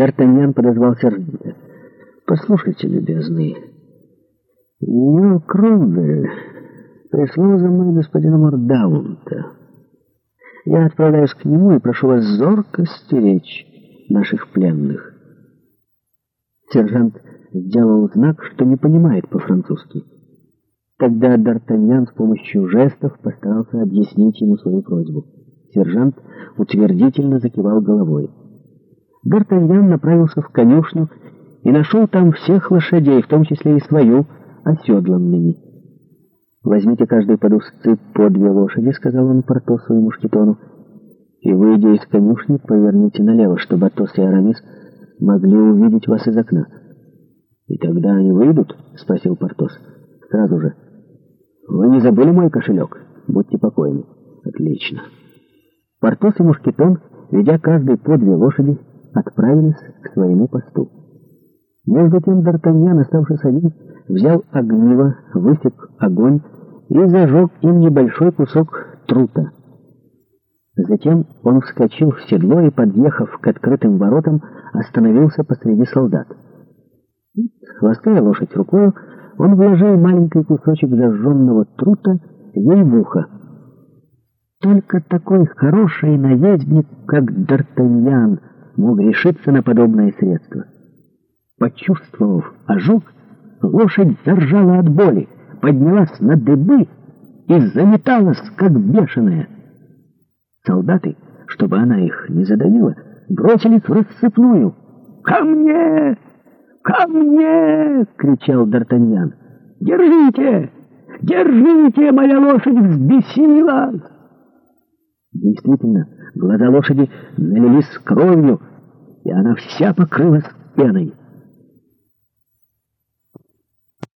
Д'Артаньян подозвал сержанта. «Послушайте, любезный, Нью Кромвель прислал за мной господина Мордаунта. Я отправляюсь к нему и прошу вас зорко стеречь наших пленных». Сержант сделал знак, что не понимает по-французски. Тогда Д'Артаньян с помощью жестов постарался объяснить ему свою просьбу. Сержант утвердительно закивал головой. Д'Артаньян направился в конюшню и нашел там всех лошадей, в том числе и свою, оседланными. «Возьмите каждый под усцы по две лошади», — сказал он Портосу и Мушкетону, «и, выйдя из конюшни, поверните налево, чтобы Атос и Арамис могли увидеть вас из окна». «И тогда они выйдут?» — спросил Портос. «Сразу же». «Вы не забыли мой кошелек? Будьте покойны». «Отлично». Портос и Мушкетон, ведя каждый по две лошади, отправились к своему посту. Между тем Д'Артаньян, оставшись один, взял огниво, высек огонь и зажег им небольшой кусок трута. Затем он вскочил в седло и, подъехав к открытым воротам, остановился посреди солдат. Хвостая лошадь рукою, он вложил маленький кусочек зажженного трута ей в ухо. Только такой хороший наездник, как Д'Артаньян, мог решиться на подобное средство. Почувствовав ожог, лошадь заржала от боли, поднялась на дыбы и заметалась, как бешеная. Солдаты, чтобы она их не задавила, бросились в рассыпную. «Ко мне! Ко мне!» — кричал Д'Артаньян. «Держите! Держите! Моя лошадь взбесилась!» Действительно, глаза лошади налились кровью, и она вся покрылась пеной.